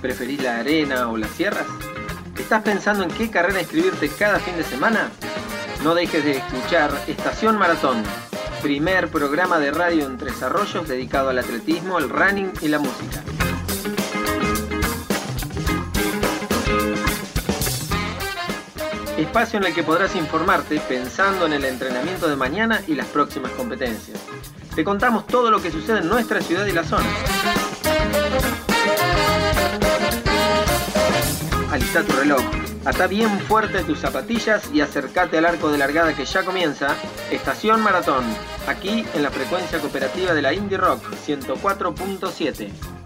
¿Preferís la arena o las sierras? ¿Estás pensando en qué carrera inscribirte cada fin de semana? No dejes de escuchar Estación Maratón, primer programa de radio en Tres Arroyos dedicado al atletismo, el running y la música. Espacio en el que podrás informarte pensando en el entrenamiento de mañana y las próximas competencias. Te contamos todo lo que sucede en nuestra ciudad y la zona. Alista tu reloj, ata bien fuerte tus zapatillas y acércate al arco de largada que ya comienza, Estación Maratón, aquí en la frecuencia cooperativa de la Indie Rock 104.7.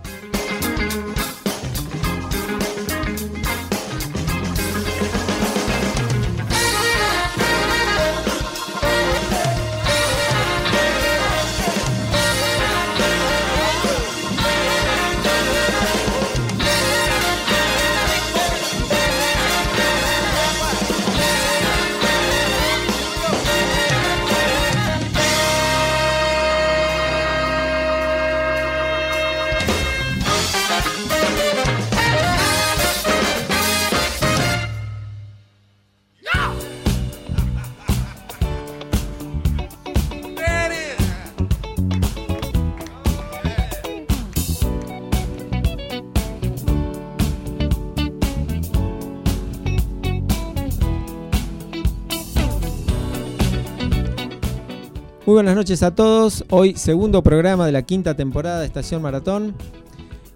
Muy buenas noches a todos. Hoy segundo programa de la quinta temporada de Estación Maratón.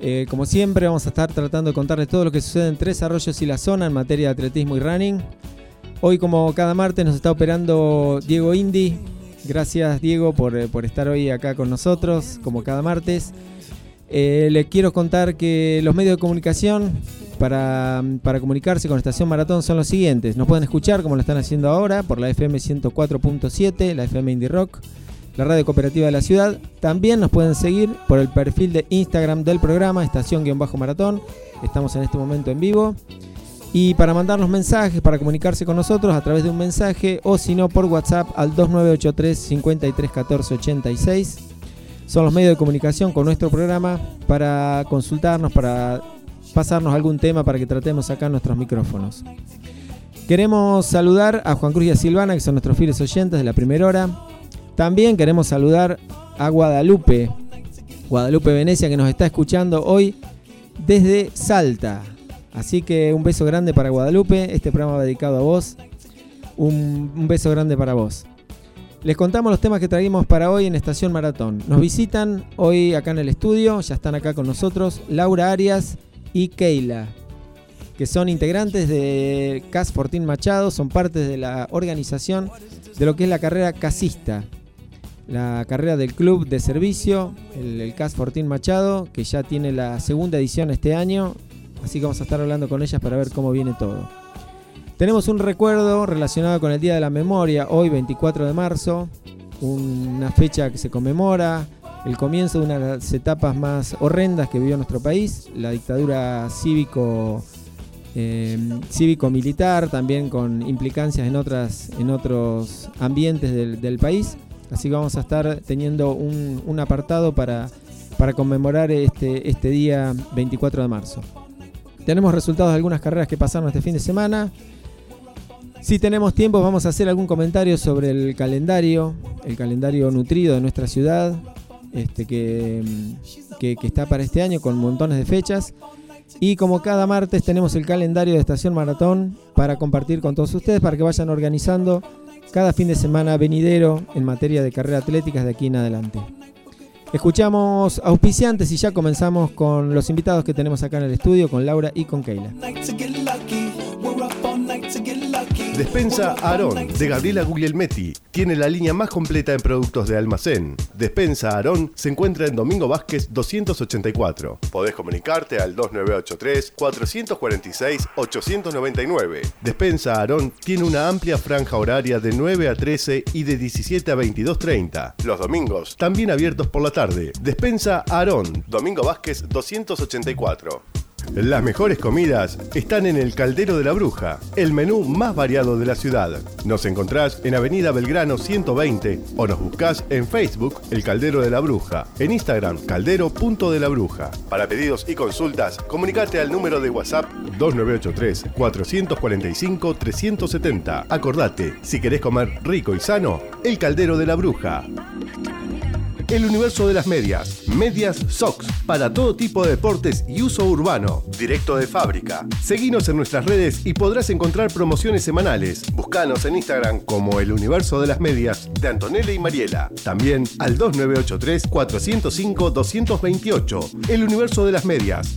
Eh, como siempre vamos a estar tratando de contarles todo lo que sucede en Tres Arroyos y la zona en materia de atletismo y running. Hoy como cada martes nos está operando Diego Indy. Gracias Diego por, eh, estar hoy acá con nosotros como cada martes. Eh, les quiero contar que los medios de comunicación para, comunicarse con Estación Maratón son los siguientes. Nos pueden escuchar como lo están haciendo ahora por la FM 104.7, la FM Indie Rock, la radio cooperativa de la ciudad. También nos pueden seguir por el perfil de Instagram del programa, estación-maratón. Estamos en este momento en vivo. Y para mandarnos mensajes, para comunicarse con nosotros a través de un mensaje o si no por WhatsApp al 2983 53 Son los medios de comunicación con nuestro programa para consultarnos, para pasarnos algún tema para que tratemos acá nuestros micrófonos. Queremos saludar a Juan Cruz y a Silvana, que son nuestros fieles oyentes de la primera hora. También queremos saludar a Guadalupe, Guadalupe Venecia, que nos está escuchando hoy desde Salta. Así que un beso grande para Guadalupe. Este programa dedicado a vos. Un, beso grande para vos. Les contamos los temas que traímos para hoy en Estación Maratón. Nos visitan hoy acá en el estudio, ya están acá con nosotros, Laura Arias y Keila, que son integrantes de CAS Fortín Machado, son parte de la organización de lo que es la carrera casista, la carrera del club de servicio, el, CAS Fortín Machado, que ya tiene la segunda edición este año, así que vamos a estar hablando con ellas para ver cómo viene todo. Tenemos un recuerdo relacionado con el Día de la Memoria, hoy 24 de marzo, una fecha que se conmemora el comienzo de una de las etapas más horrendas que vivió nuestro país, la dictadura cívico eh, cívico-militar, también con implicancias en, otras, en otros ambientes del, país. Así que vamos a estar teniendo un, apartado para, para conmemorar este, este día 24 de marzo. Tenemos resultados de algunas carreras que pasaron este fin de semana. Si tenemos tiempo vamos a hacer algún comentario sobre el calendario, el calendario nutrido de nuestra ciudad, este, que, está para este año con montones de fechas. Y como cada martes tenemos el calendario de Estación Maratón para compartir con todos ustedes, para que vayan organizando cada fin de semana venidero en materia de carrera atléticas de aquí en adelante. Escuchamos auspiciantes y ya comenzamos con los invitados que tenemos acá en el estudio, con Laura y con Keila. Despensa Aarón de Gabriela Guglielmetti tiene la línea más completa en productos de almacén. Despensa Aarón se encuentra en Domingo Vázquez 284. Podés comunicarte al 2983 446 899. Despensa Aarón tiene una amplia franja horaria de 9 a 13 y de 17 a 22.30. Los domingos también abiertos por la tarde. Despensa Aarón, Domingo Vázquez 284. Las mejores comidas están en el Caldero de la Bruja, el menú más variado de la ciudad. Nos encontrás en Avenida Belgrano 120 o nos buscás en Facebook El Caldero de la Bruja, en Instagram caldero.de la Bruja. Para pedidos y consultas, comunicate al número de WhatsApp 2983 445 370. Acordate, si querés comer rico y sano, El Caldero de la Bruja. El universo de las medias. Medias Sox. Para todo tipo de deportes y uso urbano. Directo de fábrica. Seguinos en nuestras redes y podrás encontrar promociones semanales. Buscanos en Instagram como El Universo de las Medias de Antonella y Mariela. También al 2983 405 228. El Universo de las Medias.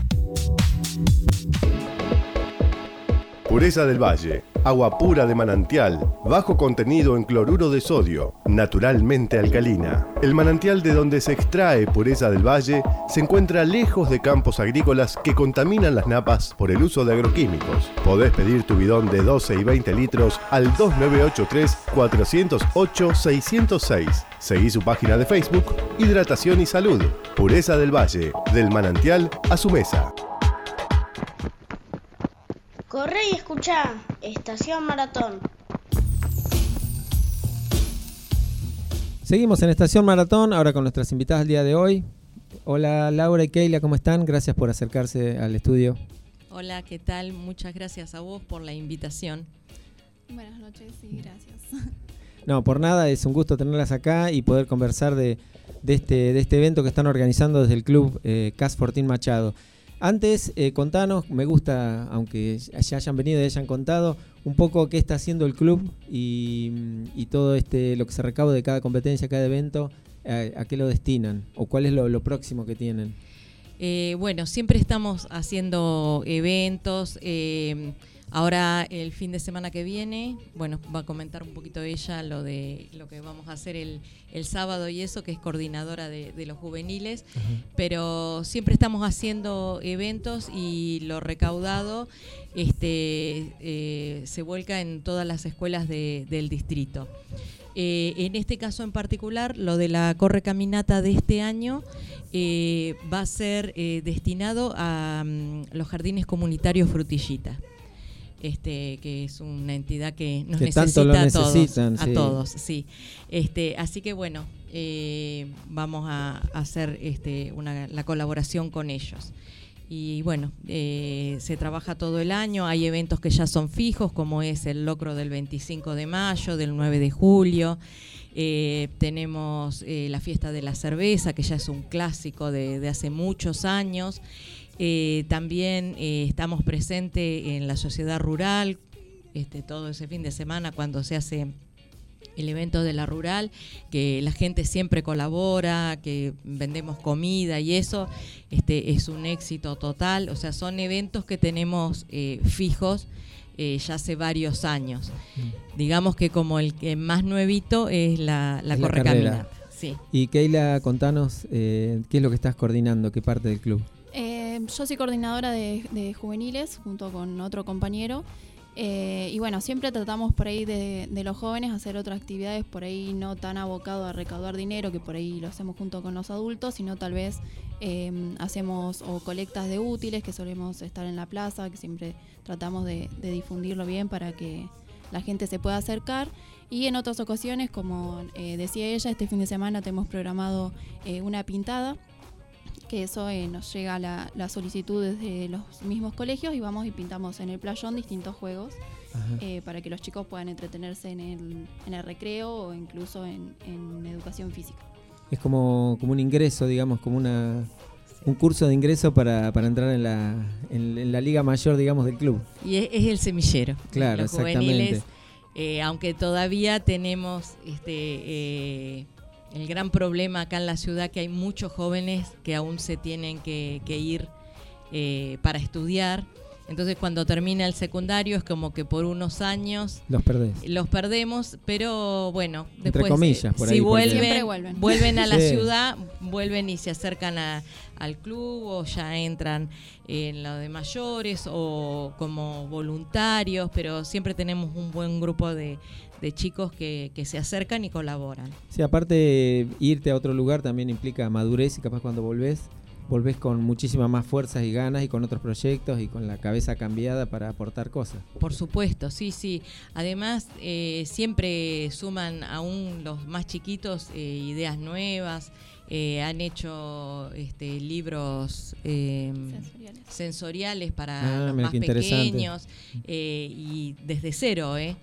Pureza del Valle. Agua pura de manantial, bajo contenido en cloruro de sodio, naturalmente alcalina. El manantial de donde se extrae pureza del valle se encuentra lejos de campos agrícolas que contaminan las napas por el uso de agroquímicos. Podés pedir tu bidón de 12 y 20 litros al 2983 408 606. Seguí su página de Facebook, Hidratación y Salud. Pureza del Valle, del manantial a su mesa. Corre y escucha, Estación Maratón. Seguimos en Estación Maratón, ahora con nuestras invitadas del día de hoy. Hola Laura y Keila, ¿cómo están? Gracias por acercarse al estudio. Hola, ¿qué tal? Muchas gracias a vos por la invitación. Buenas noches y gracias. No, por nada, es un gusto tenerlas acá y poder conversar de, este, de este evento que están organizando desde el club eh, CAS Fortín Machado. Antes, eh, contanos, me gusta, aunque ya hayan venido y hayan contado, un poco qué está haciendo el club y, todo este lo que se recauda de cada competencia, cada evento, a, qué lo destinan o cuál es lo, próximo que tienen. Eh, bueno, siempre estamos haciendo eventos. Eh, Ahora el fin de semana que viene, bueno, va a comentar un poquito ella lo de lo que vamos a hacer el, sábado y eso, que es coordinadora de, los juveniles, pero siempre estamos haciendo eventos y lo recaudado este, eh, se vuelca en todas las escuelas del distrito. Eh, en este caso en particular, lo de la corre caminata de este año eh, va a ser destinado a mm, los jardines comunitarios Frutillita este, que es una entidad que nos necesita a todos, a todos, sí. Este, así que bueno, eh, vamos a hacer este, una, la colaboración con ellos. Y bueno, eh, se trabaja todo el año, hay eventos que ya son fijos, como es el locro del 25 de mayo, del 9 de julio. Eh, tenemos la fiesta de la cerveza, que ya es un clásico de, de hace muchos años. Eh, también eh, estamos presentes en la sociedad rural, este, todo ese fin de semana cuando se hace el evento de la rural, que la gente siempre colabora, que vendemos comida y eso, este, es un éxito total. O sea, son eventos que tenemos eh, fijos ya hace varios años. Mm. Digamos que como el que más nuevito es la, la correcaminata. Sí. Y Keila, contanos qué es lo que estás coordinando, qué parte del club. Eh, yo soy coordinadora de, juveniles junto con otro compañero. Eh, y bueno, siempre tratamos por ahí de, los jóvenes hacer otras actividades por ahí no tan abocado a recaudar dinero, que por ahí lo hacemos junto con los adultos, sino tal vez eh, hacemos o colectas de útiles, que solemos estar en la plaza, que siempre tratamos de, difundirlo bien para que la gente se pueda acercar. Y en otras ocasiones, como decía ella, este fin de semana tenemos programado una pintada que eso eh, nos llega la, la solicitud desde los mismos colegios y vamos y pintamos en el playón distintos juegos eh, para que los chicos puedan entretenerse en el, en el recreo o incluso en, educación física. Es como, como un ingreso, digamos, como una, un curso de ingreso para, para entrar en la, en, la liga mayor, digamos, del club. Y es, el semillero. Claro, los Juveniles, eh, aunque todavía tenemos este el gran problema acá en la ciudad que hay muchos jóvenes que aún se tienen que, ir eh, para estudiar. Entonces cuando termina el secundario es como que por unos años los Los perdemos, pero bueno, después comillas, por si vuelven, vuelven, a la ciudad, vuelven y se acercan al club o ya entran en lo de mayores o como voluntarios, pero siempre tenemos un buen grupo de, de chicos que, se acercan y colaboran. Sí, aparte irte a otro lugar también implica madurez y capaz cuando volvés volvés con muchísimas más fuerzas y ganas y con otros proyectos y con la cabeza cambiada para aportar cosas. Por supuesto, sí, sí. Además, eh, siempre suman aún los más chiquitos eh, ideas nuevas. Eh, han hecho este, libros Sensoriales. sensoriales para Ah, los más pequeños y desde cero, ¿eh?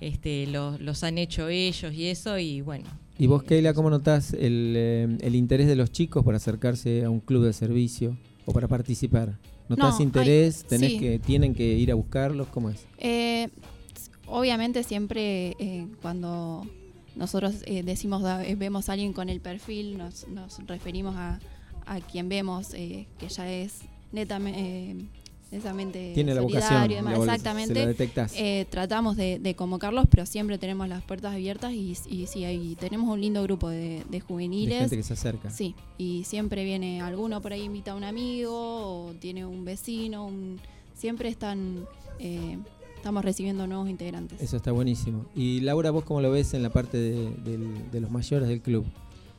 Este, los, los han hecho ellos y eso y bueno. ¿Y vos, eh, Keila, cómo notás el, eh, el interés de los chicos por acercarse a un club de servicio o para participar? ¿Notás No, interés? hay- ¿Tenés sí. que, ¿Tienen que ir a buscarlos? ¿Cómo es? Eh, obviamente siempre eh, cuando nosotros eh, decimos vemos a alguien con el perfil, nos, nos referimos a, a quien vemos eh, que ya es netamente, netamente Tiene la vocación. solidario y demás. Exactamente. Eh, tratamos de, de convocarlos, pero siempre tenemos las puertas abiertas y, y sí, ahí tenemos un lindo grupo de, de de juveniles. gente que se acerca. Sí, y siempre viene alguno por ahí invita a un amigo o tiene un vecino, un- siempre están, eh, estamos recibiendo nuevos integrantes. Eso está buenísimo. Y Laura, ¿vos cómo lo ves en la parte de los mayores del club?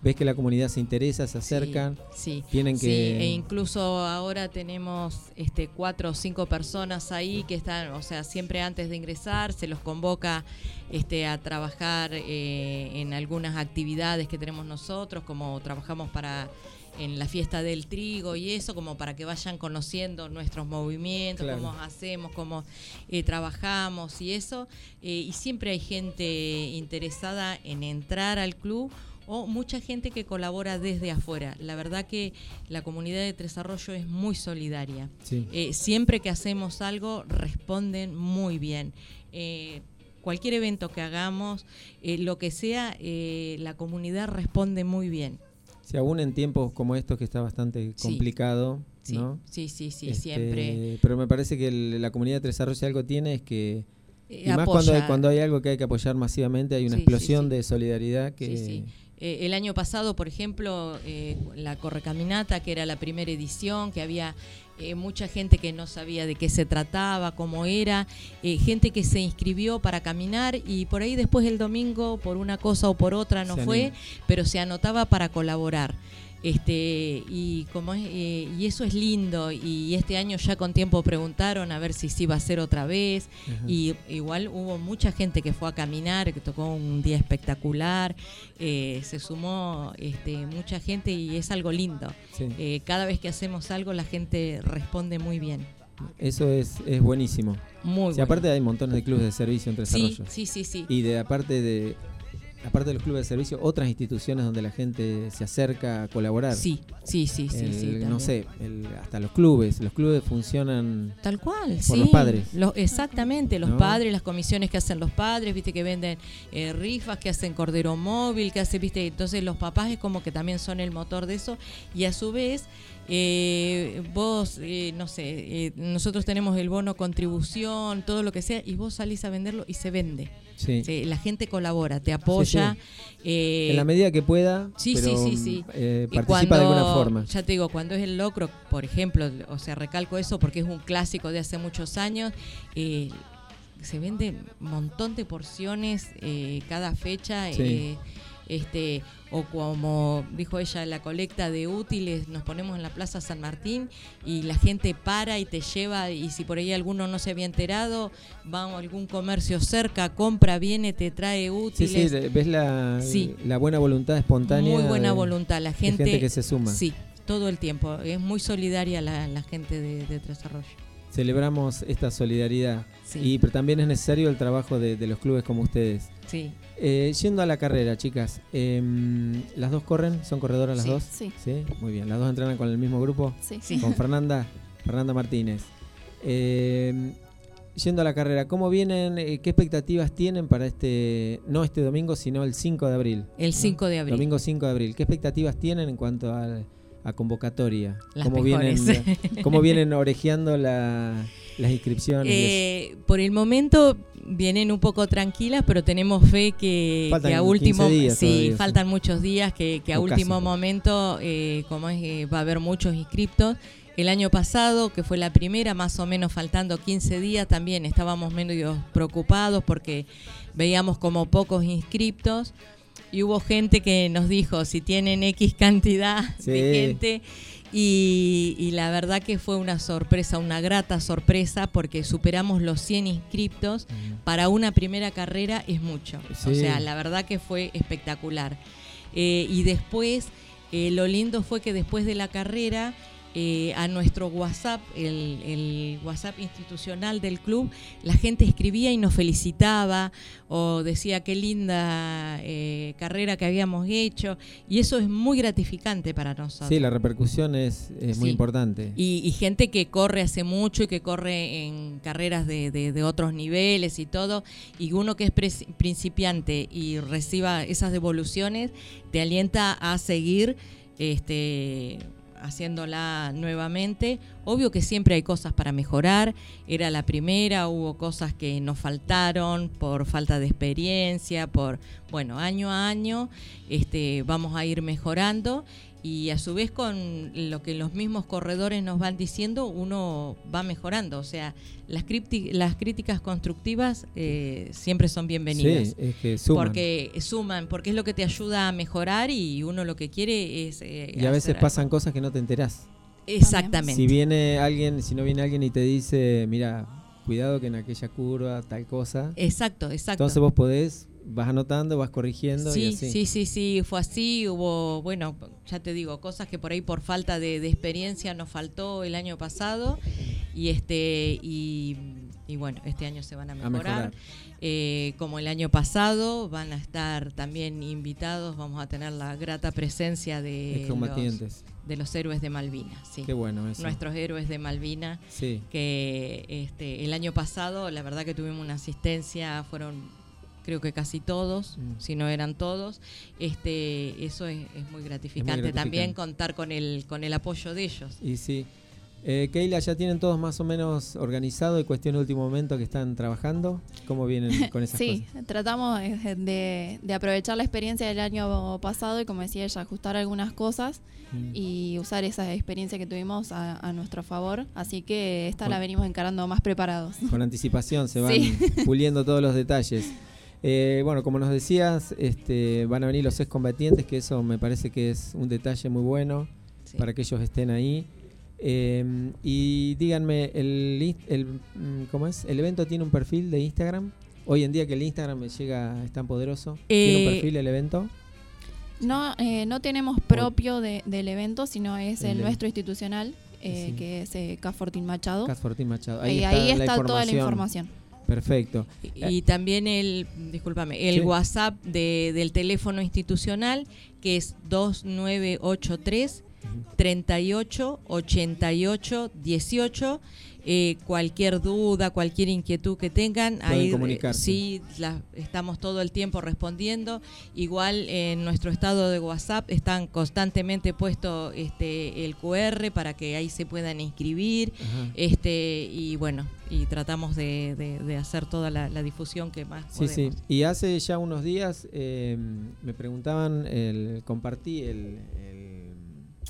¿Ves que la comunidad se interesa, se acercan? Sí, Tienen sí, que... e incluso ahora tenemos este cuatro o cinco personas ahí que están, o sea, siempre antes de ingresar se los convoca este a trabajar eh, en algunas actividades que tenemos nosotros, como trabajamos para en la fiesta del trigo y eso, como para que vayan conociendo nuestros movimientos, Claro. cómo hacemos, cómo eh, trabajamos y eso. Eh, y siempre hay gente interesada en entrar al club o mucha gente que colabora desde afuera. La verdad que la comunidad de Tres Arroyos es muy solidaria. Sí. Eh, siempre que hacemos algo responden muy bien. Eh, cualquier evento que hagamos, eh, lo que sea, la comunidad responde muy bien. Sí, aún en tiempos como estos que está bastante complicado, Sí, ¿no? sí, sí, sí, Este, siempre. Pero me parece que el- la comunidad de Tres Arroyos si algo tiene es que... Y más cuando hay, cuando hay algo que hay que apoyar masivamente, hay una Sí, sí, explosión sí. de solidaridad que... Eh, el año pasado, por ejemplo, eh, la Correcaminata, que era la primera edición, que había eh, mucha gente que no sabía de qué se trataba, cómo era, gente que se inscribió para caminar y por ahí después el domingo, por una cosa o por otra, no Se fue, anima. pero se anotaba para colaborar. Este, y como es, eh, y eso es lindo y este año ya con tiempo preguntaron a ver si se iba a hacer otra vez Ajá. y igual hubo mucha gente que fue a caminar, que tocó un día espectacular, eh, se sumó este, mucha gente y es algo lindo. Sí. Eh, cada vez que hacemos algo la gente responde muy bien. Eso es, es buenísimo. Muy Sí, bueno. aparte hay montones de clubes de servicio en Tres sí, sí, sí, sí. Y de aparte de aparte de los clubes de servicio, otras instituciones donde la gente se acerca a colaborar. Sí, sí, sí, sí, El- sí, no sé, el- hasta los clubes. Los clubes funcionan Tal cual, Por sí. los padres. Los- exactamente, los ¿No? padres, las comisiones que hacen los padres, viste que venden eh, rifas, que hacen cordero móvil, que hace, viste, entonces los papás es como que también son el motor de eso y a su vez eh, vos, eh, no sé, eh, nosotros tenemos el bono contribución, todo lo que sea y vos salís a venderlo y se vende. Sí, Sí, la gente colabora, te apoya. eh, en la medida que pueda, sí, pero, sí, sí, sí. eh, participa de alguna forma. Ya te digo, cuando es el locro, por ejemplo, o sea, recalco eso porque es un clásico de hace muchos años, eh, se vende un montón de porciones eh, cada fecha. Sí. este o como dijo ella la colecta de útiles nos ponemos en la plaza San Martín y la gente para y te lleva y si por ahí alguno no se había enterado va a algún comercio cerca compra viene te trae Sí, útiles sí, ves la, Sí. la buena voluntad espontánea. muy buena de- voluntad. La gente, gente que se suma. Sí, todo el tiempo. Es muy solidaria la, la gente de, de Tres Arroyos. Celebramos esta solidaridad. Sí. Y pero también es necesario el trabajo de, de los clubes como ustedes. Sí, Eh, yendo a la carrera, chicas, em, ¿las dos corren? ¿Son corredoras las Sí. dos? Sí, Sí, muy bien. ¿Las dos entrenan con el mismo grupo? sí. Sí. Con Fernanda, Fernanda Martínez. Em, yendo a la carrera, ¿cómo vienen? eh, ¿Qué expectativas tienen para este, no este domingo, sino el 5 de abril? el ¿no? 5 de abril. Domingo 5 de abril. ¿Qué expectativas tienen en cuanto a, a convocatoria? Las ¿Cómo vienen. ¿Cómo vienen orejeando la- las inscripciones? Eh, por el momento vienen un poco tranquilas, pero tenemos fe que, que a 15 último, días sí, todavía, sí. faltan muchos días, que, que a O último casi. momento, eh, como es, eh, va a haber muchos inscriptos. El año pasado, que fue la primera, más o menos faltando 15 días, también estábamos medio preocupados porque veíamos como pocos inscriptos. y hubo gente que nos dijo si tienen X cantidad de gente. Y, la verdad que fue una sorpresa, una grata sorpresa, porque superamos los 100 inscriptos. Para una primera carrera es mucho. O sea, la verdad que fue espectacular. Eh, y después, eh, lo lindo fue que después de la carrera eh, a nuestro WhatsApp, el, WhatsApp institucional del club, la gente escribía y nos felicitaba o decía qué linda eh, carrera que habíamos hecho y eso es muy gratificante para nosotros. Sí, la repercusión es, muy importante. Y, gente que corre hace mucho y que corre en carreras de, de otros niveles y todo, y uno que es principiante y reciba esas devoluciones, te alienta a seguir este haciéndola nuevamente. Obvio que siempre hay cosas para mejorar. Era la primera, hubo cosas que nos faltaron por falta de experiencia, por, bueno, año a año este, vamos a ir mejorando y a su vez con lo que los mismos corredores nos van diciendo, uno va mejorando. O sea, las, las críticas constructivas eh, siempre son bienvenidas. Sí, es que suman. Porque suman, porque es lo que te ayuda a mejorar y uno lo que quiere es... Eh, y a veces pasan cosas que no te enterás. Exactamente. Si viene alguien, si no viene alguien y te dice, mira, cuidado que en aquella curva tal cosa. Exacto, exacto. Entonces vos podés vas anotando, vas corrigiendo. Sí, y así. sí, sí, sí, fue así. Hubo, bueno, ya te digo, cosas que por ahí por falta de, experiencia nos faltó el año pasado y este y, bueno, este año se van a mejorar. Eh, como el año pasado, van a estar también invitados, vamos a tener la grata presencia de los, de los héroes de Malvinas. Sí. Qué bueno eso. Nuestros héroes de Malvinas, sí. que este, el año pasado, la verdad que tuvimos una asistencia, fueron creo que casi todos, mm. si no eran todos. Este, eso es, muy, gratificante también contar con el, con el apoyo de ellos. Y sí. Eh, Keila, ¿ya tienen todos más o menos organizado y cuestión de último momento que están trabajando? ¿Cómo vienen con esas sí, cosas? Sí, tratamos de, aprovechar la experiencia del año pasado y, como decía ella, ajustar algunas cosas mm. y usar esa experiencia que tuvimos a, nuestro favor. Así que esta la venimos encarando más preparados. Con anticipación se van puliendo todos los detalles. Eh, bueno, como nos decías, este, van a venir los excombatientes, que eso me parece que es un detalle muy bueno para que ellos estén ahí. Eh, y díganme, el, el, mm, ¿cómo es? ¿El evento tiene un perfil de Instagram? Hoy en día que el Instagram me llega, es tan poderoso. ¿Tiene un eh, perfil el evento? No, no tenemos propio del evento, sino es el, nuestro institucional, que es Casfortín Machado. Casfortín Machado. Ahí, está, toda la información. Perfecto. Y, también el, discúlpame, el WhatsApp de, del teléfono institucional que es 2983 38 88 18 eh, cualquier duda, cualquier inquietud que tengan, ahí eh, sí estamos todo el tiempo respondiendo. Igual en nuestro estado de WhatsApp están constantemente puesto este el QR para que ahí se puedan inscribir. Este y bueno, y tratamos de, hacer toda la, difusión que más sí, Sí, y hace ya unos días em, me preguntaban, el, compartí el,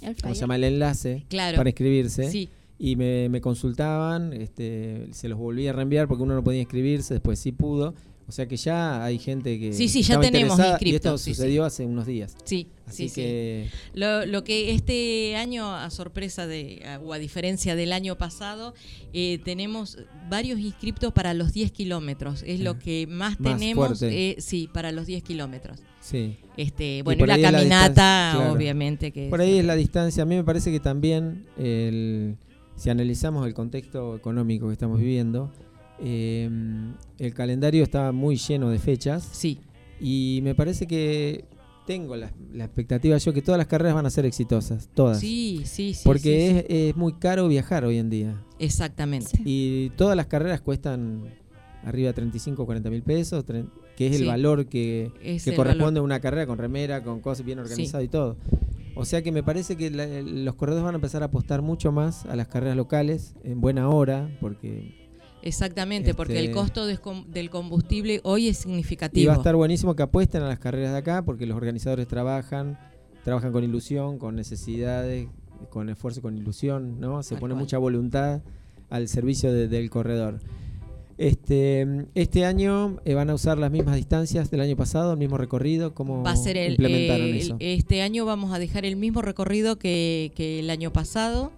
el, ¿cómo se llama? el enlace para inscribirse. Sí y me, consultaban, este, se los volví a reenviar porque uno no podía inscribirse, después sí pudo. O sea que ya hay gente que. Sí, sí, ya tenemos inscriptos. Y esto sucedió hace unos días. Sí, Así que... Lo, lo, que este año, a sorpresa de, o a diferencia del año pasado, eh, tenemos varios inscriptos para los 10 kilómetros. Es lo que más, tenemos, eh, sí, para los 10 kilómetros. Sí. Este, bueno, la caminata, obviamente que. Por ahí es la distancia. A mí me parece que también el si analizamos el contexto económico que estamos viviendo, eh, el calendario está muy lleno de fechas. Sí. Y me parece que tengo la, expectativa yo que todas las carreras van a ser exitosas, todas. Sí, sí, sí. Porque es, muy caro viajar hoy en día. Exactamente. Y todas las carreras cuestan arriba de 35 o 40 mil pesos, que es el valor que, corresponde a una carrera con remera, con cosas bien organizadas y todo. O sea que me parece que los corredores van a empezar a apostar mucho más a las carreras locales en buena hora, porque... Exactamente, porque el este, costo del combustible hoy es significativo. Y va a estar buenísimo que apuesten a las carreras de acá, porque los organizadores trabajan, trabajan con ilusión, con necesidades, con esfuerzo, con ilusión, ¿no? Se pone mucha voluntad al servicio del corredor. Este, este año eh, van a usar las mismas distancias del año pasado, el mismo recorrido. ¿Cómo Va a ser el, implementaron eso? este año vamos a dejar el mismo recorrido que, que el año pasado.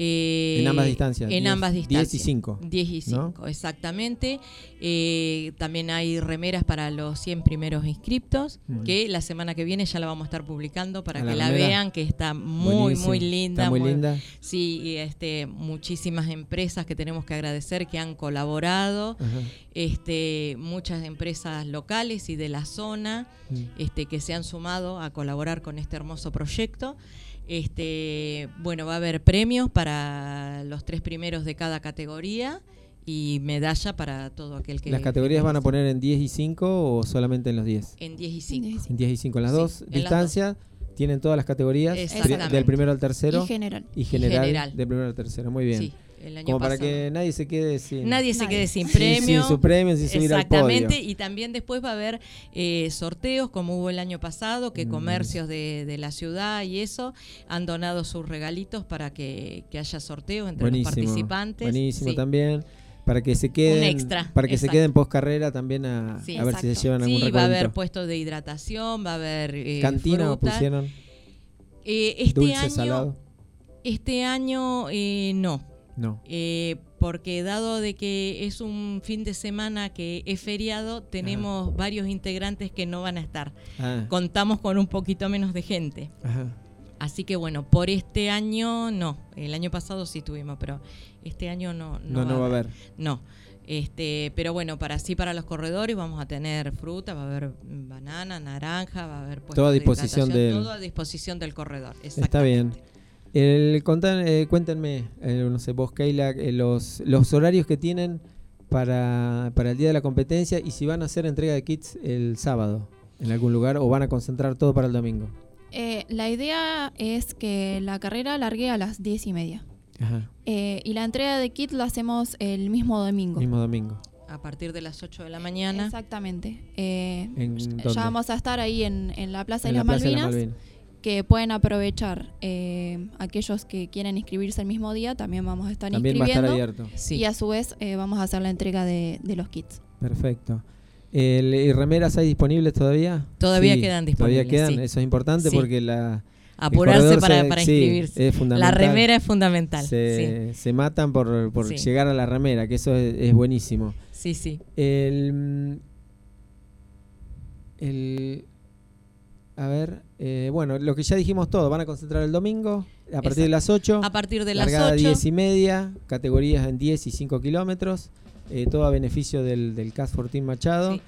Eh, En ambas distancias, En 10 ambas 10 y distancias. 5, 10 y 5, exactamente. Eh, también hay remeras para los 100 primeros inscriptos, que la semana que viene ya la vamos a estar publicando para ¿A que la vean, que está muy, Buenísimo. muy linda. Está muy linda. Sí, y este, muchísimas empresas que tenemos que agradecer que han colaborado, Ajá. este, muchas empresas locales y de la zona Mm. este, que se han sumado a colaborar con este hermoso proyecto. Este, bueno, va a haber premios para los tres primeros de cada categoría y medalla para todo aquel que... ¿Las categorías van a poner en 10 y 5 o solamente en los 10? En 10 y 5. En 10 y 5. En las Sí, dos en las distancias tienen todas las categorías del primero al tercero Y general. y general, general. del primero al tercero. Muy bien. Sí, el año Como para que nadie se quede sin, Nadie se Nadie. quede sin sin- premio. sin su premio, sin subir al podio. Exactamente, y también después va a haber eh, sorteos como hubo el año pasado, que Mm. comercios de, de la ciudad y eso han donado sus regalitos para que, que haya sorteos entre Buenísimo. los participantes. Buenísimo Sí. también. Para que se queden, extra, para que se queden post carrera también a, Sí, a ver si se llevan algún Sí, va a haber puestos de hidratación, va a haber eh, Cantina fruta. pusieron Eh, este dulce año, salado. Este año eh, no, No. eh, porque dado de que es un fin de semana que es feriado, tenemos varios integrantes que no van a estar. Ah, Contamos con un poquito menos de gente. ajá. Así que bueno, por este año no. El año pasado sí tuvimos, pero este año no. No, no va a haber. No. Este, pero bueno, para sí para los corredores vamos a tener fruta, va a haber banana, naranja, va a haber Todo a de disposición hidratación, del- todo a disposición del corredor. Está bien. El, contan- eh, cuéntenme, eh, no sé, vos, Keila, eh, los, los horarios que tienen para, para el día de la competencia y si van a hacer entrega de kits el sábado en algún lugar o van a concentrar todo para el domingo. Eh, la idea es que la carrera largue a las 10 y media. Ajá, Eh, y la entrega de kit la hacemos el mismo domingo. mismo domingo. A partir de las 8 de la mañana. Exactamente. Eh, ¿En ya vamos a estar ahí en, en la Plaza En de la las Plaza de las Malvinas. Que pueden aprovechar eh, aquellos que quieren inscribirse el mismo día, también vamos a estar También va a estar inscribiendo. abierto. Sí. Y a su vez eh, vamos a hacer la entrega de, de los kits. Perfecto. El- ¿Y remeras hay disponibles todavía? Todavía quedan disponibles, Todavía quedan, sí. eso es importante Sí. porque la, Apurarse para, se- para sí, inscribirse. es La fundamental. remera es fundamental. se, se matan por, por Sí. llegar a la remera, que eso es, es buenísimo. Sí, sí. El, el- a ver, eh, bueno, lo que ya dijimos todo, van a concentrar el domingo a partir de Exacto. las 8, A partir de las largada 8. 10 y media, categorías en 10 y 5 kilómetros, eh, todo a beneficio del, del CAS Fortín Machado. Sí.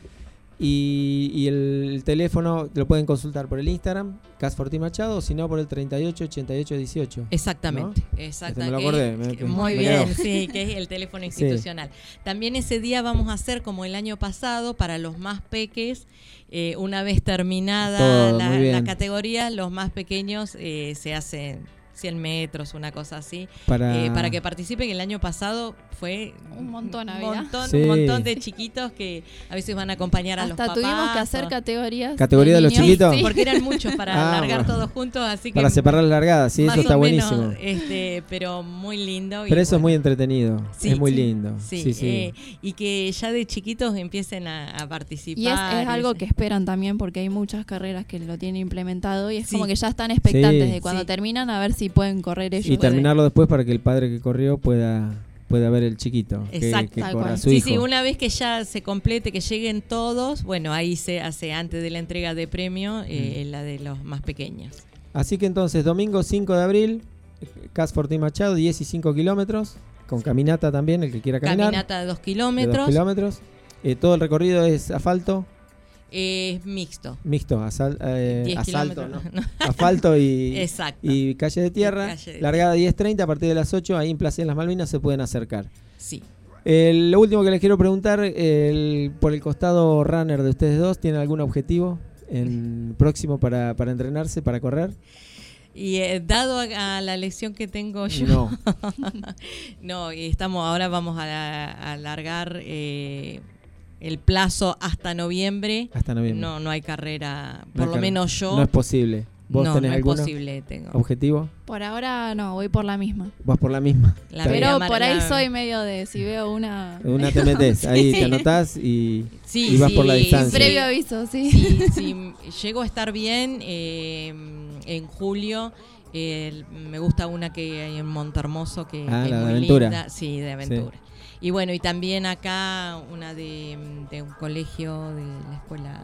Y, y el teléfono lo pueden consultar por el Instagram, CAS Fortín Machado, o si no por el 38 88 18. Exactamente, Este exactamente. me lo acordé, me- que- me- muy me bien, quedó. sí, que es el teléfono institucional. También ese día vamos a hacer como el año pasado para los más peques, eh, una vez terminada Todo, la, la categoría, los más pequeños eh, se hacen 100 metros, una cosa así, Para, eh, para que participen. El año pasado fue Un montón un había. montón, Sí. un montón de chiquitos que a veces van a acompañar a los Hasta papás. tuvimos que hacer categorías. ¿Categoría de los chiquitos? Sí. porque eran muchos para Ah, largar bueno. todos juntos, así que para separar las largadas, sí, más eso está menos, buenísimo. este, pero muy lindo. y Pero eso es muy entretenido, sí, es muy sí, lindo. Sí, Sí, sí. eh, y que ya de chiquitos empiecen a, a Y participar. es, es algo y- que esperan también porque hay muchas carreras que lo tienen implementado y es Sí. como que ya están expectantes Sí. de cuando Sí. terminan a ver si pueden correr ellos. y terminarlo después para que el padre que corrió pueda, pueda ver el chiquito que, Exacto. que corra su Sí, hijo. sí, una vez que ya se complete, que lleguen todos, bueno, ahí se hace antes de la entrega de premio eh, Mm. la de los más pequeños. Así que entonces, domingo 5 de abril, Cas Fortín Machado, 10 y 5 kilómetros, con caminata también, el que quiera caminar. Caminata de dos de dos kilómetros, kilómetros. Eh, todo el recorrido es asfalto, es mixto. mixto, asal- eh, 10 asfalto, kilómetros. ¿no? asfalto y, calle de tierra. calle de largada 10.30, a partir de las 8, ahí en Plaza de las Malvinas se pueden acercar. Sí. El- lo último que les quiero preguntar, el- por el costado runner de ustedes dos, ¿tienen algún objetivo en próximo para, para entrenarse, para correr? Y eh, dado a, a la lección que tengo yo, No. No, y estamos ahora vamos a, a alargar eh, el plazo hasta noviembre. Hasta noviembre. No, no hay carrera, No por hay lo carrera. menos yo. No es posible. ¿Vos no, tenés no es posible, tengo. objetivo? Por ahora no, voy por la misma. Vas por la misma. La Está bien. Pero por ahí soy medio de si veo una. Una te metes, ahí Sí. te anotás y, Sí, y vas sí, por la sí. distancia. Previo aviso, sí. Sí, sí, llego a estar bien eh, en julio. eh, me gusta una que hay en Montermoso que Ah, es la de muy aventura. linda. Sí, de aventura. Y bueno, y también acá una de, de un colegio de la escuela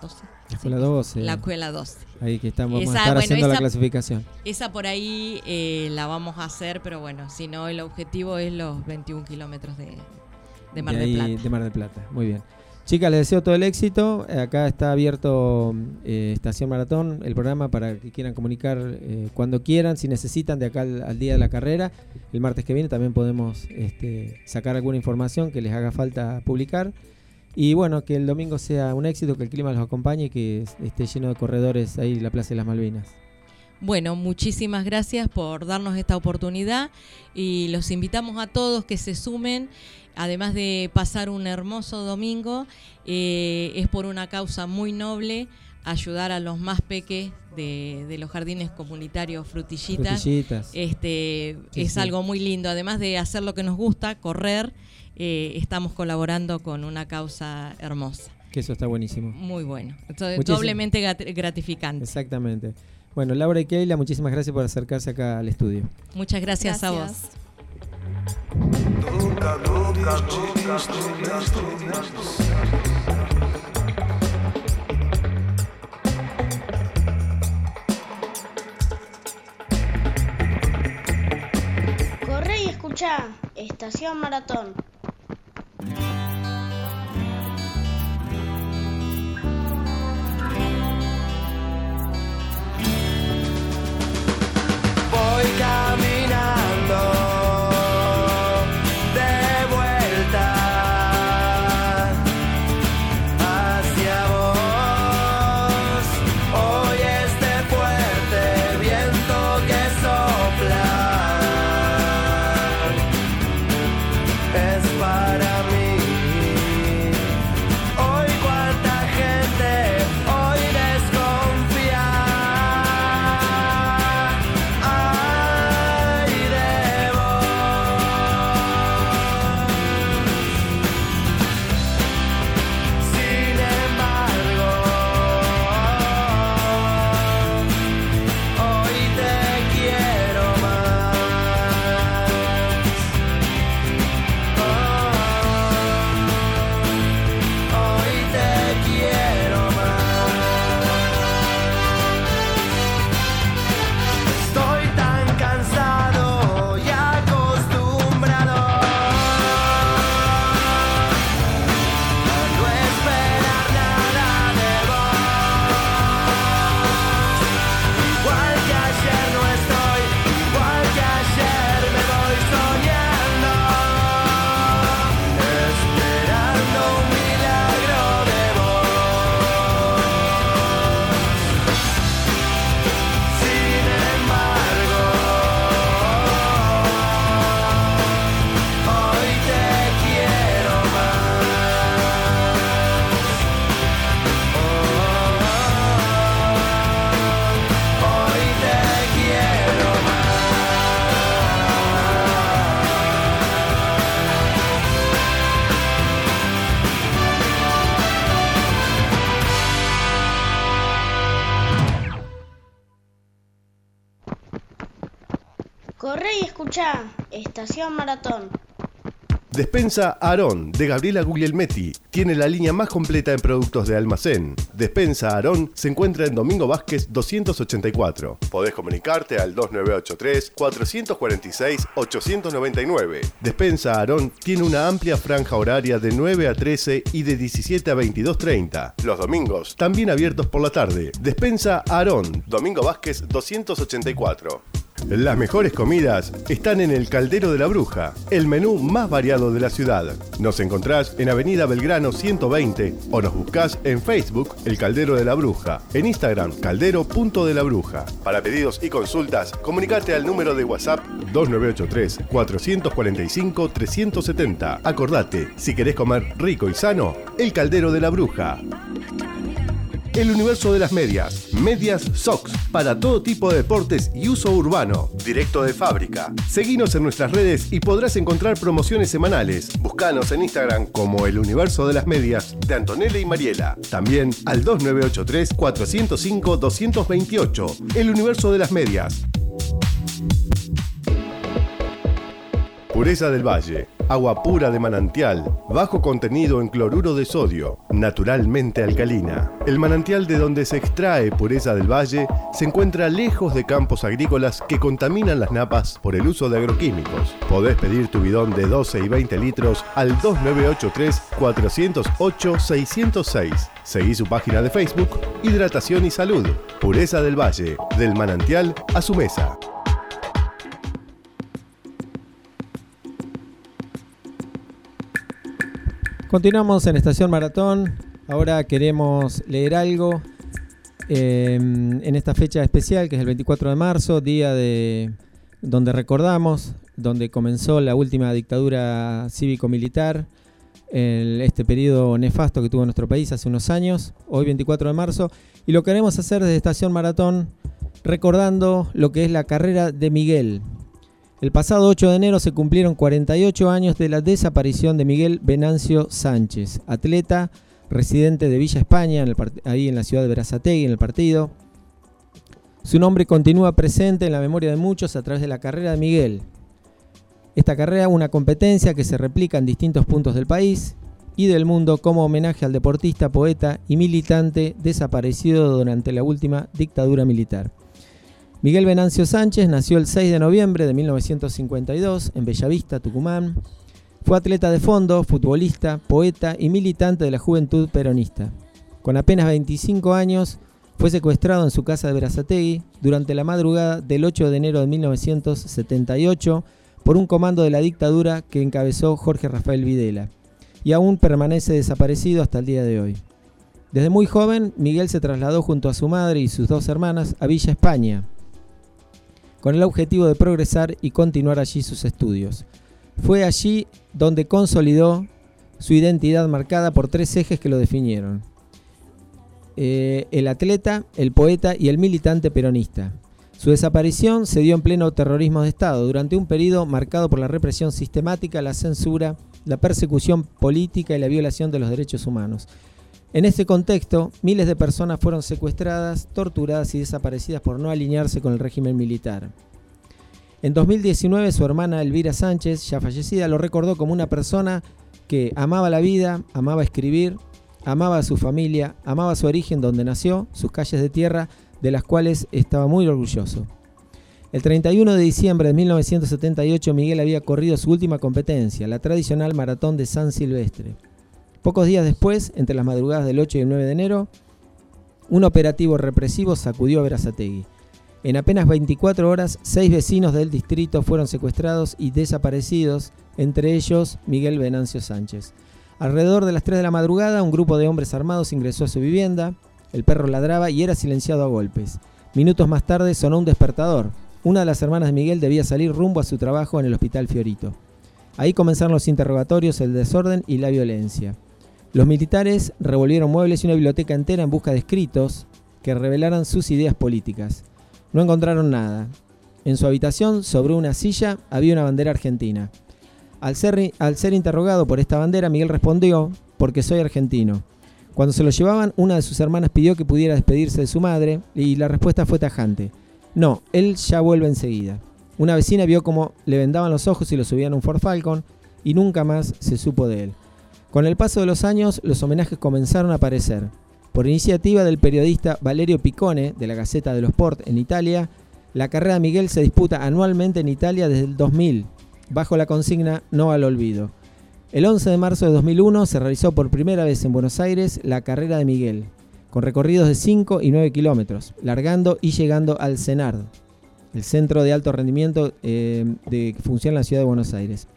12. La escuela 12. La escuela 12. Ahí que estamos, vamos Esa, a estar bueno, haciendo la esa- clasificación. Esa por ahí eh, la vamos a hacer, pero bueno, si no, el objetivo es los 21 kilómetros de, de Mar De del ahí, Plata. de Mar del Plata. Muy bien. Chicas, les deseo todo el éxito. Acá está abierto eh, Estación Maratón, el programa para que quieran comunicar eh, cuando quieran, si necesitan, de acá al, al día de la carrera. El martes que viene también podemos este, sacar alguna información que les haga falta publicar. Y bueno, que el domingo sea un éxito, que el clima los acompañe y que esté lleno de corredores ahí en la Plaza de las Malvinas. Bueno, muchísimas gracias por darnos esta oportunidad y los invitamos a todos que se sumen, además de pasar un hermoso domingo, eh, es por una causa muy noble ayudar a los más peques de, de los jardines comunitarios Frutillitas. Frutillitas. Este, Sí, es sí. algo muy lindo, además de hacer lo que nos gusta, correr, eh, estamos colaborando con una causa hermosa. Que eso está buenísimo. Muy bueno, Entonces, doblemente grat- gratificante. Exactamente. Bueno, Laura y Keila, muchísimas gracias por acercarse acá al estudio. Muchas gracias, a vos. Corre y escucha Estación Maratón. love. Corre y escucha Estación Maratón. Despensa Aarón de Gabriela Guglielmetti tiene la línea más completa en productos de almacén. Despensa Aarón se encuentra en Domingo Vázquez 284. Podés comunicarte al 2983 446 899. Despensa Aarón tiene una amplia franja horaria de 9 a 13 y de 17 a 22.30. Los domingos también abiertos por la tarde. Despensa Aarón, Domingo Vázquez 284. Las mejores comidas están en el Caldero de la Bruja, el menú más variado de la ciudad. Nos encontrás en Avenida Belgrano 120 o nos buscás en Facebook El Caldero de la Bruja, en Instagram caldero.de la Bruja. Para pedidos y consultas, comunicate al número de WhatsApp 2983 445 370. Acordate, si querés comer rico y sano, El Caldero de la Bruja. El universo de las medias. Medias Socks. Para todo tipo de deportes y uso urbano. Directo de fábrica. Seguinos en nuestras redes y podrás encontrar promociones semanales. Buscanos en Instagram como El Universo de las Medias de Antonella y Mariela. También al 2983 405 228. El Universo de las Medias. Pureza del Valle. Agua pura de manantial, bajo contenido en cloruro de sodio, naturalmente alcalina. El manantial de donde se extrae pureza del valle se encuentra lejos de campos agrícolas que contaminan las napas por el uso de agroquímicos. Podés pedir tu bidón de 12 y 20 litros al 2983 408 606. Seguí su página de Facebook, Hidratación y Salud. Pureza del Valle, del manantial a su mesa. Continuamos en Estación Maratón. Ahora queremos leer algo eh, en esta fecha especial, que es el 24 de marzo, día de donde recordamos, donde comenzó la última dictadura cívico-militar, este periodo nefasto que tuvo nuestro país hace unos años, hoy 24 de marzo, y lo queremos hacer desde Estación Maratón, recordando lo que es la carrera de Miguel, el pasado 8 de enero se cumplieron 48 años de la desaparición de Miguel Venancio Sánchez, atleta residente de Villa España, en ahí en la ciudad de Berazategui, en el partido. Su nombre continúa presente en la memoria de muchos a través de la carrera de Miguel. Esta carrera, una competencia que se replica en distintos puntos del país y del mundo como homenaje al deportista, poeta y militante desaparecido durante la última dictadura militar. Miguel Venancio Sánchez nació el 6 de noviembre de 1952 en Bellavista, Tucumán. Fue atleta de fondo, futbolista, poeta y militante de la juventud peronista. Con apenas 25 años, fue secuestrado en su casa de Berazategui durante la madrugada del 8 de enero de 1978 por un comando de la dictadura que encabezó Jorge Rafael Videla, y aún permanece desaparecido hasta el día de hoy. Desde muy joven, Miguel se trasladó junto a su madre y sus dos hermanas a Villa España, con el objetivo de progresar y continuar allí sus estudios. Fue allí donde consolidó su identidad marcada por tres ejes que lo definieron. Eh, el atleta, el poeta y el militante peronista. Su desaparición se dio en pleno terrorismo de Estado, durante un periodo marcado por la represión sistemática, la censura, la persecución política y la violación de los derechos humanos. En este contexto, miles de personas fueron secuestradas, torturadas y desaparecidas por no alinearse con el régimen militar. En 2019 su hermana Elvira Sánchez, ya fallecida, lo recordó como una persona que amaba la vida, amaba escribir, amaba a su familia, amaba su origen donde nació, sus calles de tierra, de las cuales estaba muy orgulloso. El 31 de diciembre de 1978 Miguel había corrido su última competencia, la tradicional maratón de San Silvestre. Pocos días después, entre las madrugadas del 8 y el 9 de enero, un operativo represivo sacudió a Berazategui. En apenas 24 horas, seis vecinos del distrito fueron secuestrados y desaparecidos, entre ellos Miguel Venancio Sánchez. Alrededor de las 3 de la madrugada, un grupo de hombres armados ingresó a su vivienda, el perro ladraba y era silenciado a golpes. Minutos más tarde sonó un despertador. Una de las hermanas de Miguel debía salir rumbo a su trabajo en el Hospital Fiorito. Ahí comenzaron los interrogatorios, el desorden y la violencia. Los militares revolvieron muebles y una biblioteca entera en busca de escritos que revelaran sus ideas políticas. No encontraron nada. En su habitación, sobre una silla, había una bandera argentina. Al ser, interrogado por esta bandera, Miguel respondió, porque soy argentino. Cuando se lo llevaban, una de sus hermanas pidió que pudiera despedirse de su madre y la respuesta fue tajante. No, él ya vuelve enseguida. Una vecina vio cómo le vendaban los ojos y lo subían a un Ford Falcon y nunca más se supo de él. Con el paso de los años, los homenajes comenzaron a aparecer. Por iniciativa del periodista Valerio Piccone, de la Gaceta de los Sport en Italia, la carrera de Miguel se disputa anualmente en Italia desde el 2000, bajo la consigna No al olvido. El 11 de marzo de 2001 se realizó por primera vez en Buenos Aires la carrera de Miguel, con recorridos de 5 y 9 kilómetros, largando y llegando al CENARD, el centro de alto rendimiento eh, de, que funciona en la ciudad de Buenos Aires.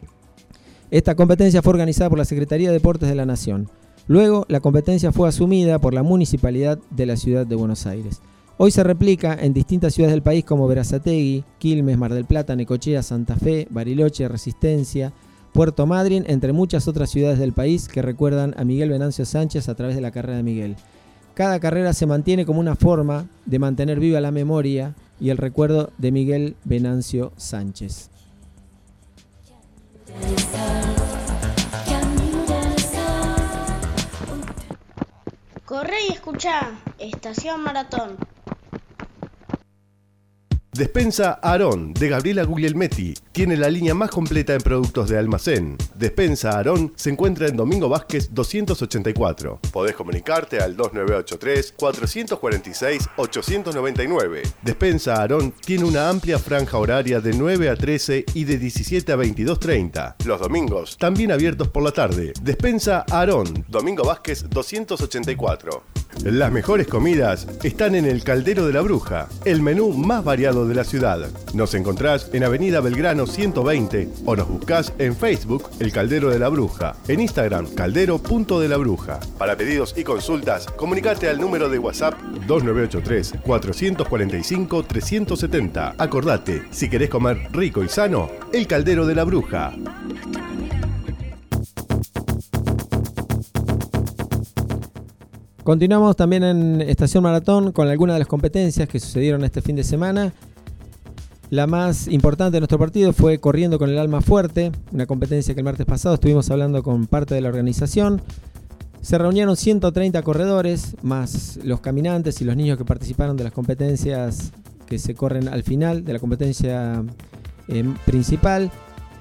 Esta competencia fue organizada por la Secretaría de Deportes de la Nación. Luego, la competencia fue asumida por la Municipalidad de la Ciudad de Buenos Aires. Hoy se replica en distintas ciudades del país como Verazategui, Quilmes, Mar del Plata, Necochea, Santa Fe, Bariloche, Resistencia, Puerto Madryn, entre muchas otras ciudades del país que recuerdan a Miguel Venancio Sánchez a través de la carrera de Miguel. Cada carrera se mantiene como una forma de mantener viva la memoria y el recuerdo de Miguel Venancio Sánchez. Corre y escucha, Estación Maratón. Despensa Aarón de Gabriela Guglielmetti tiene la línea más completa en productos de almacén. Despensa Aarón se encuentra en Domingo Vázquez 284. Podés comunicarte al 2983 446 899. Despensa Aarón tiene una amplia franja horaria de 9 a 13 y de 17 a 22.30. Los domingos también abiertos por la tarde. Despensa Aarón, Domingo Vázquez 284. Las mejores comidas están en el Caldero de la Bruja, el menú más variado de la ciudad. Nos encontrás en Avenida Belgrano 120 o nos buscás en Facebook El Caldero de la Bruja, en Instagram Caldero Punto de la Bruja. Para pedidos y consultas, comunicate al número de WhatsApp 2983 445 370. Acordate, si querés comer rico y sano, El Caldero de la Bruja. Continuamos también en Estación Maratón con algunas de las competencias que sucedieron este fin de semana. La más importante de nuestro partido fue Corriendo con el Alma Fuerte, una competencia que el martes pasado estuvimos hablando con parte de la organización. Se reunieron 130 corredores, más los caminantes y los niños que participaron de las competencias que se corren al final de la competencia eh, principal.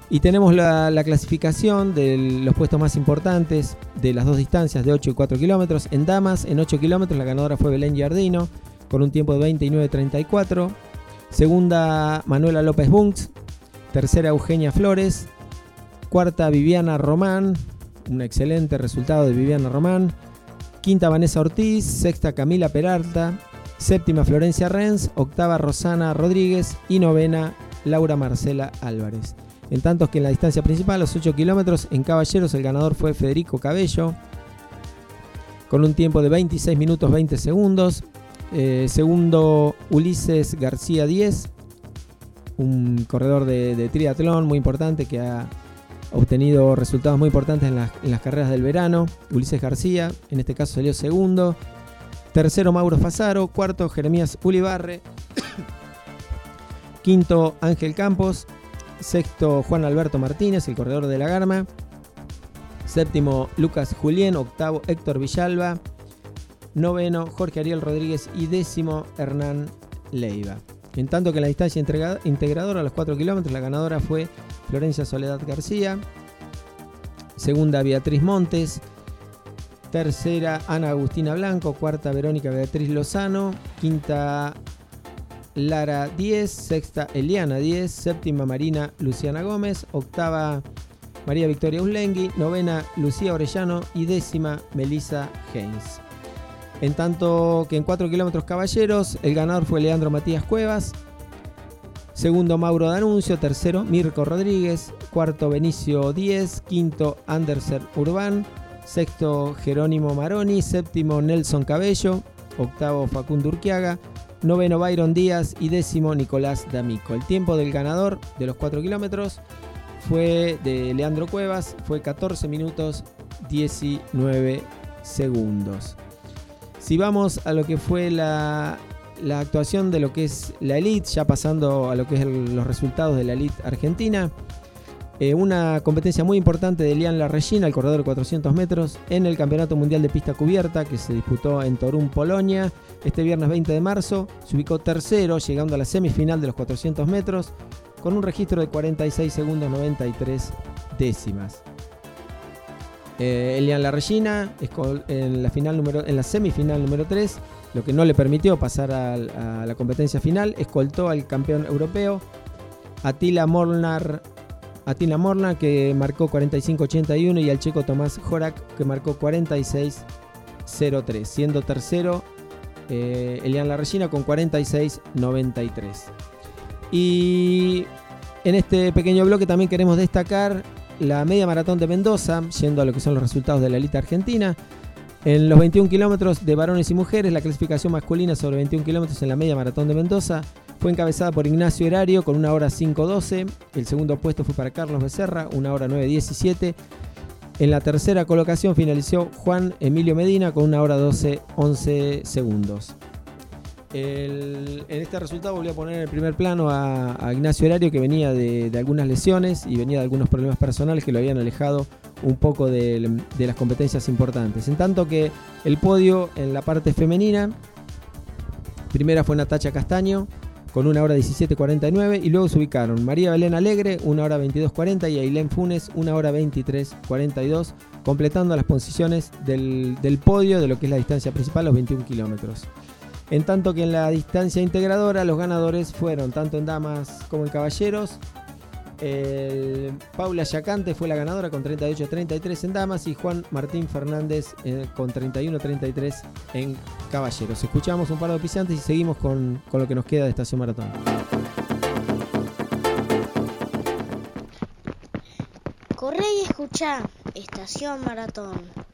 Y tenemos la, la clasificación de los puestos más importantes de las dos distancias de 8 y 4 kilómetros. En damas, en 8 kilómetros, la ganadora fue Belén Giardino con un tiempo de 29.34. Segunda, Manuela López Bunks. Tercera, Eugenia Flores. Cuarta, Viviana Román. Un excelente resultado de Viviana Román. Quinta, Vanessa Ortiz. Sexta, Camila Peralta. Séptima, Florencia Renz. Octava, Rosana Rodríguez. Y novena, Laura Marcela Álvarez. En tanto que en la distancia principal, los 8 kilómetros, en Caballeros el ganador fue Federico Cabello, con un tiempo de 26 minutos 20 segundos. Eh, segundo, Ulises García 10, un corredor de, triatlón muy importante que ha obtenido resultados muy importantes en las, en las carreras del verano. Ulises García, en este caso salió segundo. Tercero, Mauro Fasaro. Cuarto, Jeremías Ulibarre. Quinto, Ángel Campos. Sexto, Juan Alberto Martínez, el corredor de la Garma. Séptimo, Lucas Julián. Octavo, Héctor Villalba. Noveno, Jorge Ariel Rodríguez. Y décimo, Hernán Leiva. En tanto que la distancia integradora a los 4 kilómetros, la ganadora fue Florencia Soledad García. Segunda, Beatriz Montes. Tercera, Ana Agustina Blanco. Cuarta, Verónica Beatriz Lozano. Quinta, Lara 10, sexta Eliana 10, séptima Marina Luciana Gómez, octava María Victoria Uslengui, novena Lucía Orellano y décima Melissa Haynes. En tanto que en 4 kilómetros caballeros, el ganador fue Leandro Matías Cuevas, segundo Mauro Danuncio, tercero Mirko Rodríguez, cuarto Benicio 10, quinto Anderser Urbán, sexto Jerónimo Maroni, séptimo Nelson Cabello, octavo Facundo Urquiaga, noveno Byron Díaz. Y décimo Nicolás D'Amico. El tiempo del ganador de los 4 kilómetros fue de Leandro Cuevas, fue 14 minutos 19 segundos. Si vamos a lo que fue la, actuación de lo que es la elite, ya pasando a lo que es los resultados de la elite argentina, eh, una competencia muy importante de Lian La Regina, el corredor de 400 metros, en el Campeonato Mundial de Pista Cubierta que se disputó en Torun, Polonia, este viernes 20 de marzo. Se ubicó tercero, llegando a la semifinal de los 400 metros, con un registro de 46 segundos 93 décimas. Eh, Elian La Regina en la, semifinal número 3, lo que no le permitió pasar a, la competencia final, escoltó al campeón europeo Attila Molnar Attila Morna que marcó 45-81 y al checo Tomás Jorak que marcó 46-03, siendo tercero eh, Elian La Regina con 46-93. Y en este pequeño bloque también queremos destacar la media maratón de Mendoza, yendo a lo que son los resultados de la elite argentina. En los 21 kilómetros de varones y mujeres, la clasificación masculina sobre 21 kilómetros en la media maratón de Mendoza fue encabezada por Ignacio Herario con una hora 5.12. El segundo puesto fue para Carlos Becerra, una hora 9.17. En la tercera colocación finalizó Juan Emilio Medina con una hora 12, 11 segundos. En este resultado volví a poner en el primer plano a, Ignacio Herario que venía de, algunas lesiones y venía de algunos problemas personales que lo habían alejado un poco de, las competencias importantes. En tanto que el podio en la parte femenina, primera fue Natacha Castaño con una hora 17.49 y luego se ubicaron María Belén Alegre, una hora 22.40 y Ailén Funes, una hora 23.42, completando las posiciones del podio de lo que es la distancia principal, los 21 kilómetros. En tanto que en la distancia integradora los ganadores fueron tanto en damas como en caballeros. Paula Yacante fue la ganadora con 38-33 en damas y Juan Martín Fernández eh, con 31-33 en caballeros. Escuchamos un par de oficiantes y seguimos con, con lo que nos queda de Estación Maratón. Corre y escucha Estación Maratón.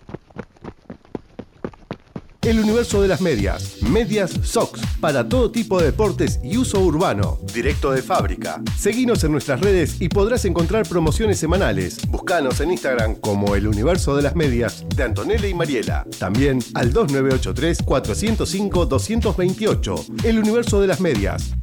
El universo de las medias. Medias Sox. Para todo tipo de deportes y uso urbano. Directo de fábrica. Seguinos en nuestras redes y podrás encontrar promociones semanales. Buscanos en Instagram como El Universo de las Medias de Antonella y Mariela. También al 2983-405-228. El Universo de las Medias.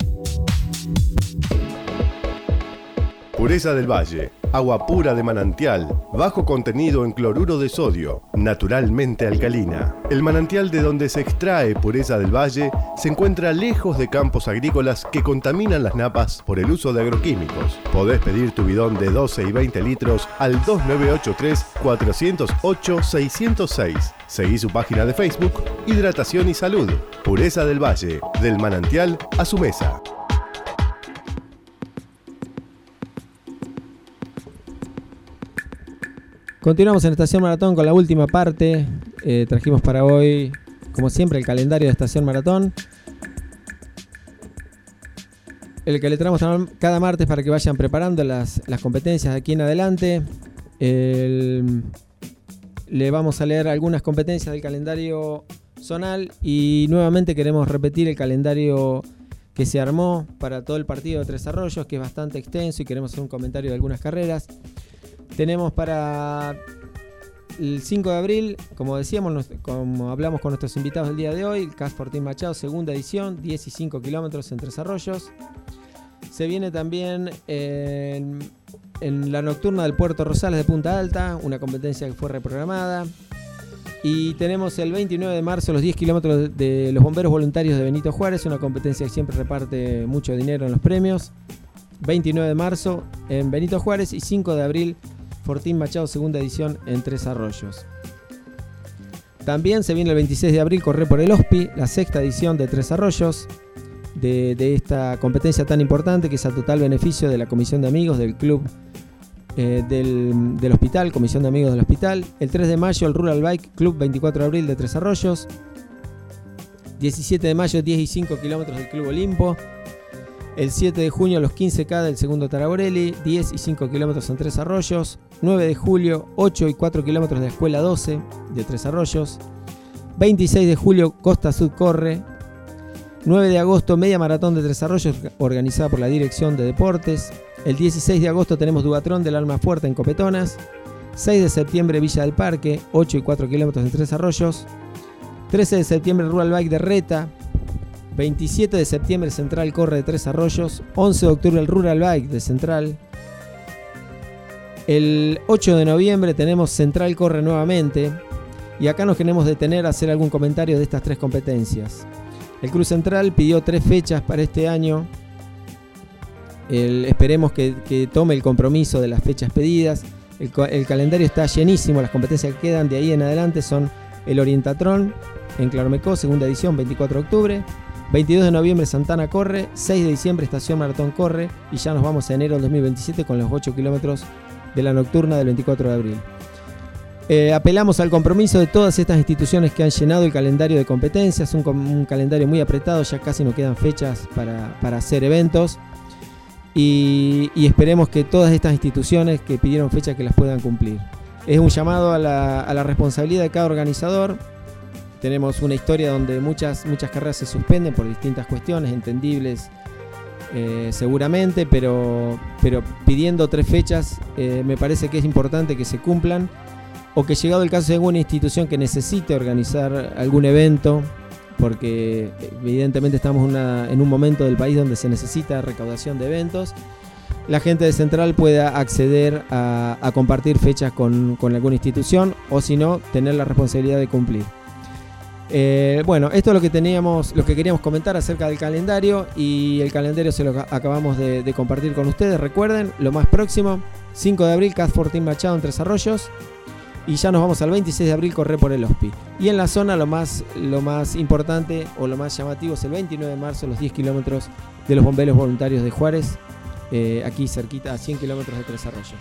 Pureza del Valle. Agua pura de manantial, bajo contenido en cloruro de sodio, naturalmente alcalina. El manantial de donde se extrae pureza del valle se encuentra lejos de campos agrícolas que contaminan las napas por el uso de agroquímicos. Podés pedir tu bidón de 12 y 20 litros al 2983-408-606. Seguí su página de Facebook, Hidratación y Salud. Pureza del Valle, del manantial a su mesa. Continuamos en Estación Maratón con la última parte. Eh, trajimos para hoy, como siempre, el calendario de Estación Maratón. El que le traemos cada martes para que vayan preparando las, competencias de aquí en adelante. El- le vamos a leer algunas competencias del calendario zonal y nuevamente queremos repetir el calendario que se armó para todo el partido de Tres Arroyos, que es bastante extenso y queremos hacer un comentario de algunas carreras. Tenemos para el 5 de abril, como decíamos, como hablamos con nuestros invitados el día de hoy, CAS Fortín Machado, segunda edición, 10 y 5 kilómetros en Tres Arroyos. Se viene también en, la nocturna del Puerto Rosales de Punta Alta, una competencia que fue reprogramada. Y tenemos el 29 de marzo los 10 kilómetros de los bomberos voluntarios de Benito Juárez, una competencia que siempre reparte mucho dinero en los premios. 29 de marzo en Benito Juárez y 5 de abril Fortín Machado segunda edición en Tres Arroyos. También se viene el 26 de abril Correr por el OSPI, la sexta edición de Tres Arroyos, de, esta competencia tan importante que es a total beneficio de la Comisión de Amigos del Club eh, del, del Hospital, Comisión de Amigos del Hospital. El 3 de mayo el Rural Bike Club 24 de abril de Tres Arroyos. 17 de mayo 10 y 5 kilómetros del Club Olimpo. El 7 de junio los 15K del segundo Taraborelli, 10 y 5 kilómetros en Tres Arroyos. 9 de julio 8 y 4 kilómetros de la Escuela 12 de Tres Arroyos. 26 de julio Costa Sud Corre. 9 de agosto Media Maratón de Tres Arroyos organizada por la Dirección de Deportes. El 16 de agosto tenemos Dubatrón del Alma Fuerte en Copetonas. 6 de septiembre Villa del Parque, 8 y 4 kilómetros en Tres Arroyos. 13 de septiembre Rural Bike de Reta. 27 de septiembre Central Corre de Tres Arroyos. 11 de octubre el Rural Bike de Central. El 8 de noviembre tenemos Central Corre nuevamente. Y acá nos queremos detener a hacer algún comentario de estas tres competencias. El Cruz Central pidió tres fechas para este año. Esperemos que, tome el compromiso de las fechas pedidas. El, calendario está llenísimo, las competencias que quedan de ahí en adelante son el Orientatrón en Claromecó, segunda edición, 24 de octubre. 22 de noviembre Santana corre, 6 de diciembre Estación Maratón corre y ya nos vamos a enero del 2027 con los 8 kilómetros de la nocturna del 24 de abril. Eh, apelamos al compromiso de todas estas instituciones que han llenado el calendario de competencias, un, calendario muy apretado, ya casi no quedan fechas para, para hacer eventos y, y esperemos que todas estas instituciones que pidieron fechas que las puedan cumplir. Es un llamado a la, a la responsabilidad de cada organizador. Tenemos una historia donde muchas, muchas carreras se suspenden por distintas cuestiones, entendibles eh, seguramente, pero, pero pidiendo tres fechas eh, me parece que es importante que se cumplan o que llegado el caso de alguna institución que necesite organizar algún evento, porque evidentemente estamos en un momento del país donde se necesita recaudación de eventos, la gente de Central pueda acceder a, a compartir fechas con, con alguna institución o si no, tener la responsabilidad de cumplir. Eh, bueno, esto es lo que teníamos, lo que queríamos comentar acerca del calendario y el calendario se lo ca- acabamos de, de compartir con ustedes. Recuerden, lo más próximo, 5 de abril, Caz Fortín Machado en Tres Arroyos y ya nos vamos al 26 de abril, correr por el Hospi. Y en la zona lo más, lo más importante o lo más llamativo es el 29 de marzo, los 10 kilómetros de los bomberos voluntarios de Juárez, eh, aquí cerquita, a 100 kilómetros de Tres Arroyos.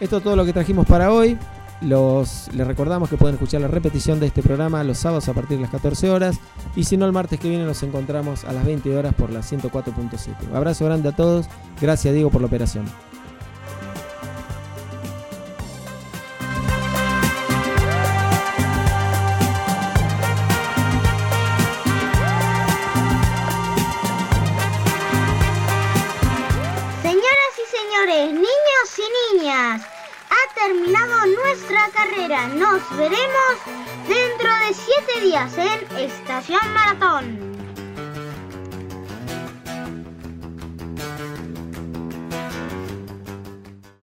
Esto es todo lo que trajimos para hoy. Los, les recordamos que pueden escuchar la repetición de este programa los sábados a partir de las 14 horas. Y si no, el martes que viene nos encontramos a las 20 horas por la 104.7. Un abrazo grande a todos. Gracias, Diego, por la operación. Carrera. Nos veremos dentro de siete días en Estación Maratón.